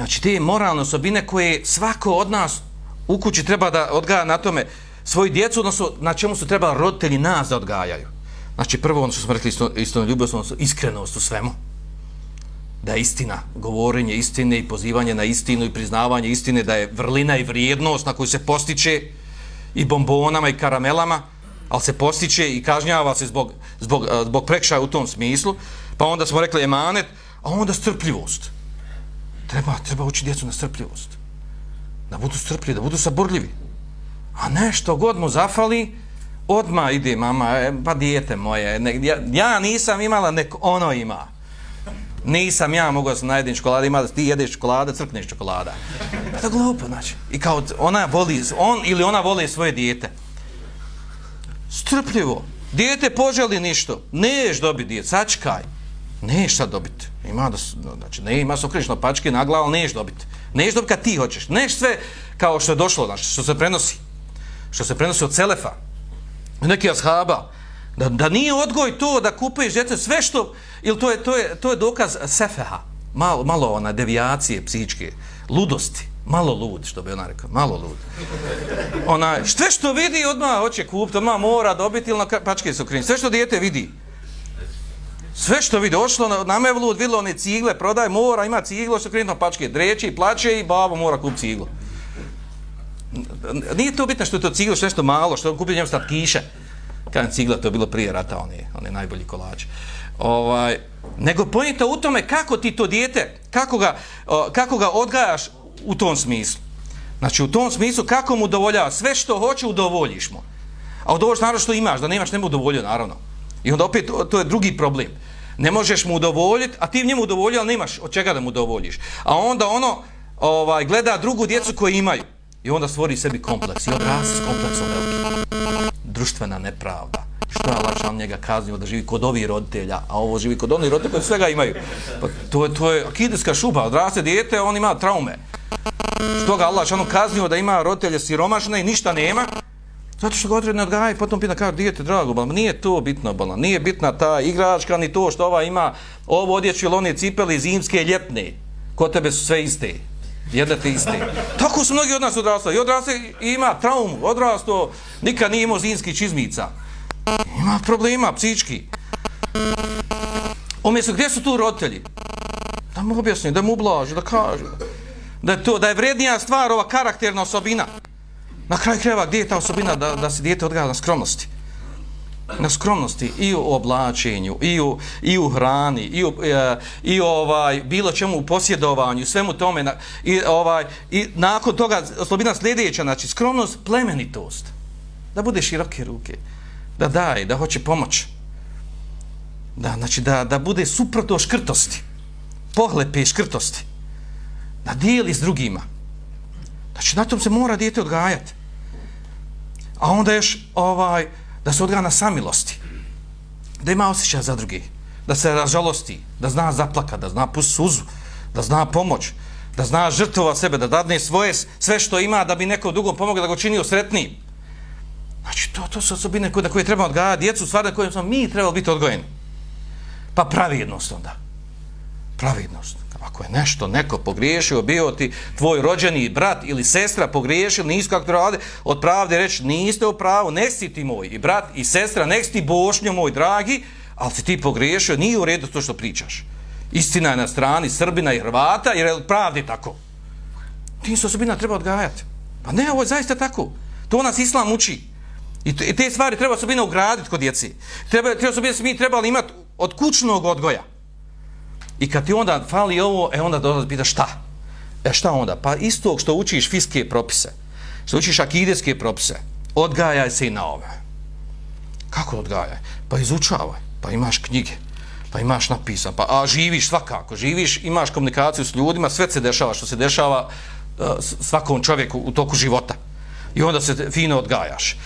Znači, te moralne osobine koje svako od nas u kući treba da odgaja na tome svoju djecu, odnosno na čemu su treba roditelji nas da odgajaju. Znači, prvo ono što smo rekli, isto, isto ljubav, odnosno iskrenost u svemu. Da je istina, govorenje istine i pozivanje na istinu i priznavanje istine, da je vrlina i vrijednost na koju se postiče i bombonama i karamelama, ali se postiče i kažnjava se zbog, zbog, eh, zbog prekšaja u tom smislu. Pa onda smo rekli emanet, a onda strpljivost. Treba, treba učiti djecu na strpljivost. Da budu strpljivi, da budu saborljivi. A nešto god mu zafali, odma ide mama, e, pa dijete moje, ne, ja, ja nisam imala, nek ono ima. Nisam ja mogao sam najedin čokolada, ima da ti jedeš čokolada, crkneš čokolada. Pa to glupo, znači. I kao ona voli, on ili ona voli svoje dijete. Strpljivo. Dijete poželi ništo. Neš dobiti dijete, sačkaj. Neš sad dobiti. Ima da, znači, ne ima se okrećno pačke na glavu, neš dobiti. Neš dobiti kad ti hoćeš. Neš sve kao što je došlo, znači, što se prenosi. Što se prenosi od Selefa. Neki ashaba. Da, da nije odgoj to da kupuješ djece sve što, ili to je, to je, to je dokaz sefeha. Malo, malo ona devijacije psihičke, ludosti. Malo lud, što bi ona rekla, malo lud. Ona, sve što vidi, odmah hoće kupiti, odmah mora dobiti ili na pačke su. Sve što dijete vidi, Sve što vidi, ošlo na, na mevlu, vidilo one cigle, prodaj, mora, ima ciglo, što krenutno pačke, dreči, plaće i babo mora kup ciglo. Nije to bitno što je to ciglo, što je nešto malo, što je kupio njemu stat kiše. Kada cigla, to je bilo prije rata, on je, on je najbolji kolač. Ovaj, nego pojenta u tome kako ti to dijete, kako ga, kako ga odgajaš u tom smislu. Znači, u tom smislu, kako mu udovoljava, sve što hoće, udovoljiš mu. A udovoljiš naravno što imaš, da nemaš, ne mu udovoljio, naravno. I onda opet, to je drugi problem. Ne možeš mu udovoljiti, a ti njemu udovolji, ali nemaš od čega da mu udovoljiš. A onda ono, ovaj, gleda drugu djecu koju imaju. I onda stvori sebi kompleks. I odrasti s kompleksom velikim. Društvena nepravda. Što je Allah njega kaznio da živi kod ovih roditelja, a ovo živi kod onih roditelja koji svega imaju. Pa to je, to je akideska šupa. Odraste dijete, on ima traume. Što ga Allah kaznio da ima roditelje siromašne i ništa nema, Zato što ga odredno odgaja i potom pita kao dijete drago, bala, nije to bitno, bala, nije bitna ta igračka ni to što ova ima ovo odjeću ili one cipele zimske ljetne. Kod tebe su sve iste. Jedne te iste. Tako su mnogi od nas odrastali. I odrastali ima traumu, odrasto, nikad nije imao zimskih čizmica. Ima problema, psički. Umjesto, gdje su tu roditelji? Da mu objasni, da mu ublažu, da kažu. Da je, to, da je vrednija stvar ova karakterna osobina. Na kraj kreva, gdje je ta osobina da, da se dijete odgaja na skromnosti? Na skromnosti i u oblačenju, i u, i u hrani, i u, e, i ovaj, bilo čemu u posjedovanju, svemu tome. Na, i, ovaj, I nakon toga osobina sljedeća, znači skromnost, plemenitost. Da bude široke ruke, da daje, da hoće pomoć. Da, znači da, da bude suprotno škrtosti, pohlepe škrtosti. Da dijeli s drugima. Znači na tom se mora dijete odgajati a onda još ovaj da se odgana na samilosti. Da ima osjećaj za drugi da se ražalosti da zna zaplaka da zna pust suzu da zna pomoć da zna žrtvova sebe da dadne svoje sve što ima da bi neko drugom pomogao da ga čini sretnijim znači to, to su osobine koje, koje treba odgajati djecu stvari koje smo mi trebali biti odgojeni. Pa pravidnost onda. Pravidnost Ako je nešto neko pogriješio, bio ti tvoj rođeni brat ili sestra pogriješili, nisu kako to rade, od pravde reći, niste u pravu, nek si ti moj i brat i sestra, nek si ti bošnjo moj dragi, ali si ti pogriješio, nije u redu to što pričaš. Istina je na strani Srbina i Hrvata, jer je pravde tako. Ti su osobina treba odgajati. Pa ne, ovo je zaista tako. To nas Islam uči. I te stvari treba osobina ugraditi kod djeci. Treba, treba osobina se mi trebali imati od kućnog odgoja. I kad ti onda fali ovo, e onda dolazi pita šta? E šta onda? Pa isto što učiš fiske propise, što učiš akideske propise, odgajaj se i na ove. Kako odgajaj? Pa izučavaj, pa imaš knjige, pa imaš napisan, pa a živiš svakako, živiš, imaš komunikaciju s ljudima, sve se dešava što se dešava uh, svakom čovjeku u toku života. I onda se fino odgajaš.